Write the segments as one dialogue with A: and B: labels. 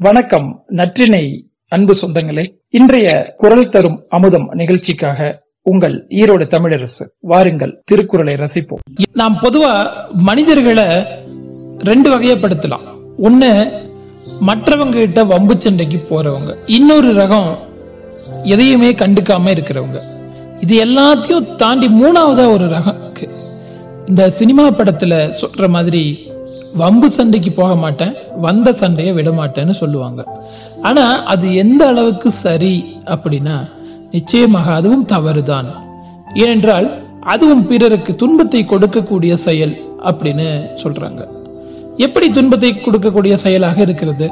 A: வணக்கம் நற்றினை அன்பு சொந்தங்களே. இன்றைய குரல் தரும் அமுதம் நிகழ்ச்சிக்காக உங்கள் ஈரோடு தமிழரசு வாருங்கள் திருக்குறளை ரசிப்போம். நாம் பொதுவா மனிதர்களை ரெண்டு வகையப்படுத்தலாம். ஒண்ணு மற்றவங்க கிட்ட வம்பு சண்டைக்கு போறவங்க. இன்னொரு ரகம் எதையுமே கண்டுக்காம இருக்கிறவங்க. இது எல்லாத்தையும் தாண்டி மூணாவதா ஒரு ரகம் இருக்கு. இந்த சினிமா படத்துல சொல்ற மாதிரி வம்பு சண்டைக்கு போக மாட்டேன் வந்த சண்டையை விட மாட்டேன்னு சொல்லுவாங்க. ஆனா அது எந்த அளவுக்கு சரி அப்படின்னா நிச்சயமாக அதுவும் தவறுதான். ஏனென்றால் அதுவும் பிறருக்கு துன்பத்தை கொடுக்கக்கூடிய செயல் அப்படின்னு சொல்றாங்க. எப்படி துன்பத்தை கொடுக்கக்கூடிய செயலாக இருக்கிறது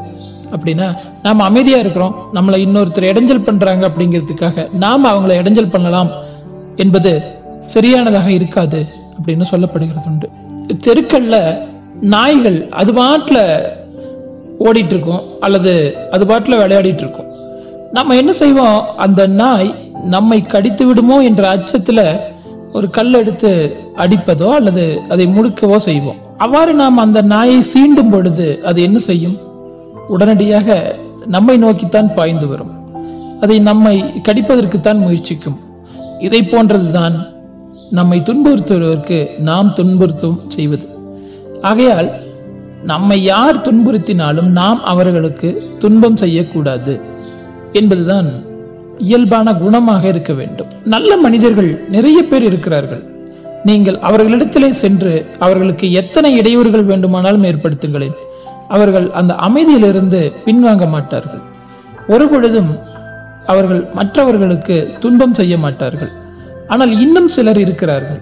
A: அப்படின்னா நாம அமைதியா இருக்கிறோம் நம்மளை இன்னொருத்தர் இடைஞ்சல் பண்றாங்க அப்படிங்கிறதுக்காக நாம அவங்கள இடைஞ்சல் பண்ணலாம் என்பது சரியானதாக இருக்காது அப்படின்னு சொல்லப்படுகிறது உண்டு. தெருக்கள்ல நாய்கள் அது பாட்டில் ஓடிட்டு இருக்கும் அல்லது அது பாட்டில் விளையாடிட்டு இருக்கும் நம்ம என்ன செய்வோம்? அந்த நாய் நம்மை கடித்து விடுமோ என்ற அச்சத்தில் ஒரு கல் எடுத்து அடிப்பதோ அல்லது அதை முழுக்கவோ செய்வோம். அவ்வாறு நாம் அந்த நாயை சீண்டும் பொழுது அது என்ன செய்யும்? உடனடியாக நம்மை நோக்கித்தான் பாய்ந்து வரும். அதை நம்மை கடிப்பதற்குத்தான் முயற்சிக்கும். இதை போன்றதுதான் நம்மை துன்புறுத்துவதற்கு நாம் துன்புறுத்தும் செய்வது. ஆகையால் நம்மை யார் துன்புறுத்தினாலும் நாம் அவர்களுக்கு துன்பம் செய்யக்கூடாது என்பதுதான் இயல்பான குணமாக இருக்க வேண்டும். நல்ல மனிதர்கள் நிறைய பேர் இருக்கிறார்கள். நீங்கள் அவர்களிடத்திலே சென்று அவர்களுக்கு எத்தனை இடையூறுகள் வேண்டுமானாலும் ஏற்படுத்துங்களேன். அவர்கள் அந்த அமைதியிலிருந்து பின்வாங்க மாட்டார்கள். ஒரு பொழுதும் அவர்கள் மற்றவர்களுக்கு துன்பம் செய்ய மாட்டார்கள். ஆனால் இன்னும் சிலர் இருக்கிறார்கள்.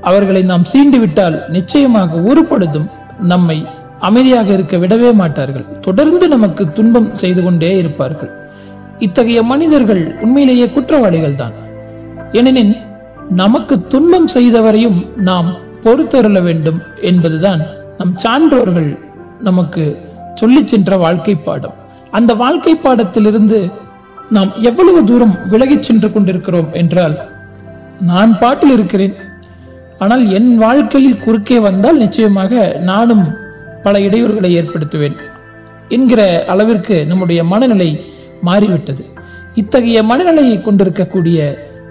A: அவர்களை நாம் சீண்டு விட்டால் நிச்சயமாக ஒரு பொழுதும் நம்மை அமைதியாக இருக்க விடவே மாட்டார்கள். தொடர்ந்து நமக்கு துன்பம் செய்து கொண்டே இருப்பார்கள். இத்தகைய மனிதர்கள் உண்மையிலேயே குற்றவாளிகள் தான் ஏனெனில் நமக்கு துன்பம் செய்தவரையும் நாம் பொறுத்தருள வேண்டும் என்பதுதான் நம் சான்றோர்கள் நமக்கு சொல்லி சென்ற வாழ்க்கை பாடம். அந்த வாழ்க்கை பாடத்திலிருந்து நாம் எவ்வளவு தூரம் விலகிச் சென்று கொண்டிருக்கிறோம் என்றால் நான் பாட்டில் இருக்கிறேன் ஆனால் என் வாழ்க்கையில் குறுக்கே வந்தால் நிச்சயமாக நானும் பல இடையூறுகளை ஏற்படுத்துவேன் என்கிற அளவிற்கு நம்முடைய மனநிலை மாறிவிட்டது. இத்தகைய மனநிலையை கொண்டிருக்கக்கூடிய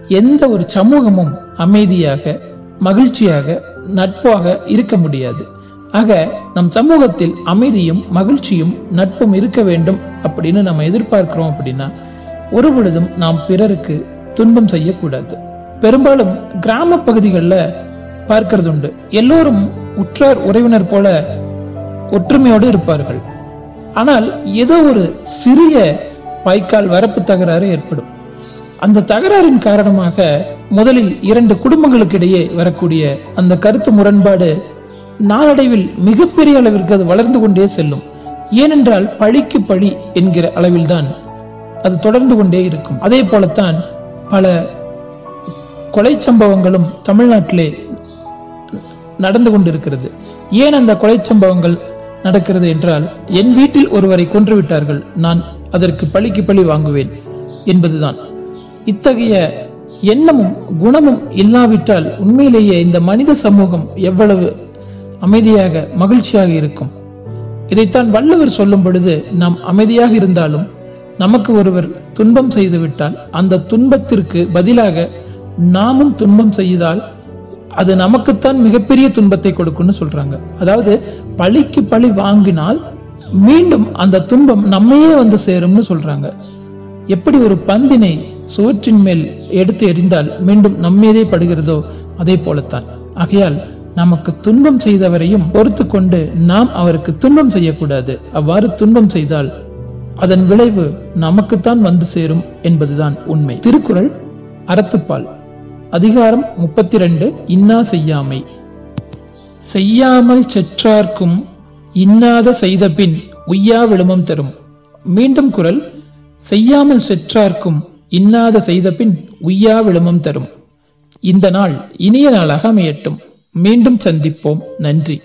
A: எந்த ஒரு சமூகமும் அமைதியாக மகிழ்ச்சியாக நட்பாக இருக்க முடியாது. ஆக நம் சமூகத்தில் அமைதியும் மகிழ்ச்சியும் நட்பும் இருக்க வேண்டும் அப்படின்னு நம்ம எதிர்பார்க்கிறோம் அப்படின்னா ஒரு பொழுதும் நாம் பிறருக்கு துன்பம் செய்யக்கூடாது. பெரும்பாலும் கிராம பகுதிகளில் பார்க்கிறது உண்டு எல்லோரும் உற்றார் உறவினர் போல ஒற்றுமையோடு இருப்பார்கள். ஆனால் ஏதோ ஒரு சிறிய வாய்க்கால் வரப்பு தகராறு ஏற்படும். அந்த தகராறின் காரணமாக முதலில் இரண்டு குடும்பங்களுக்கு இடையே வரக்கூடிய அந்த கருத்து முரண்பாடு நாளடைவில் மிகப்பெரிய அளவிற்கு அது வளர்ந்து கொண்டே செல்லும். ஏனென்றால் பழிக்கு பழி என்கிற அளவில்தான் அது தொடர்ந்து கொண்டே இருக்கும். அதே போலத்தான் பல கொலை சம்பவங்களும் தமிழ்நாட்டிலே நடந்து கொண்டிருக்கிறது. ஏன் அந்த கொலை சம்பவங்கள் நடக்கிறது என்றால் என் வீட்டில் ஒருவரை கொன்றுவிட்டார்கள். நான் அதற்கு பழிக்கு பழி வாங்குவேன் என்பதுதான். இத்தகைய எண்ணமும் குணமும் இல்லாவிட்டால் உண்மையிலேயே இந்த மனித சமூகம் எவ்வளவு அமைதியாக மகிழ்ச்சியாக இருக்கும். இதைத்தான் வள்ளுவர் சொல்லும் பொழுது நாம் அமைதியாக இருந்தாலும் நமக்கு ஒருவர் துன்பம் செய்துவிட்டால் அந்த துன்பத்திற்கு பதிலாக நாமும் துன்பம் செய்தால் அது நமக்குத்தான் மிகப்பெரிய துன்பத்தை கொடுக்கும்னு சொல்றாங்க. அதாவது பழிக்கு பழி வாங்கினால் மீண்டும் அந்த துன்பம் நம்மையே வந்து சேரும்னு சொல்றாங்க. எப்படி ஒரு பந்தினை சுவற்றின் மேல் எடுத்து எறிந்தால் மீண்டும் நம்மீதே படுகிறதோ அதே போலத்தான். ஆகையால் நமக்கு துன்பம் செய்தவரையும் பொறுத்து கொண்டு நாம் அவருக்கு துன்பம் செய்யக்கூடாது. அவ்வாறு துன்பம் செய்தால் அதன் விளைவு நமக்குத்தான் வந்து சேரும் என்பதுதான் உண்மை. திருக்குறள் அறத்துப்பால். அதிகாரம் முப்பத்தி ரெண்டு இன்னா செய்யாமை. செய்யாமல் செற்றார்க்கும் இன்னாத செய்த பின் உய்யா விழுமம் தரும். மீண்டும் குரல் செய்யாமல் செற்றார்க்கும் இன்னாத செய்த பின் உய்யா விழுமம் தரும். இந்த நாள் இனிய நாளாக அமையட்டும். மீண்டும் சந்திப்போம். நன்றி.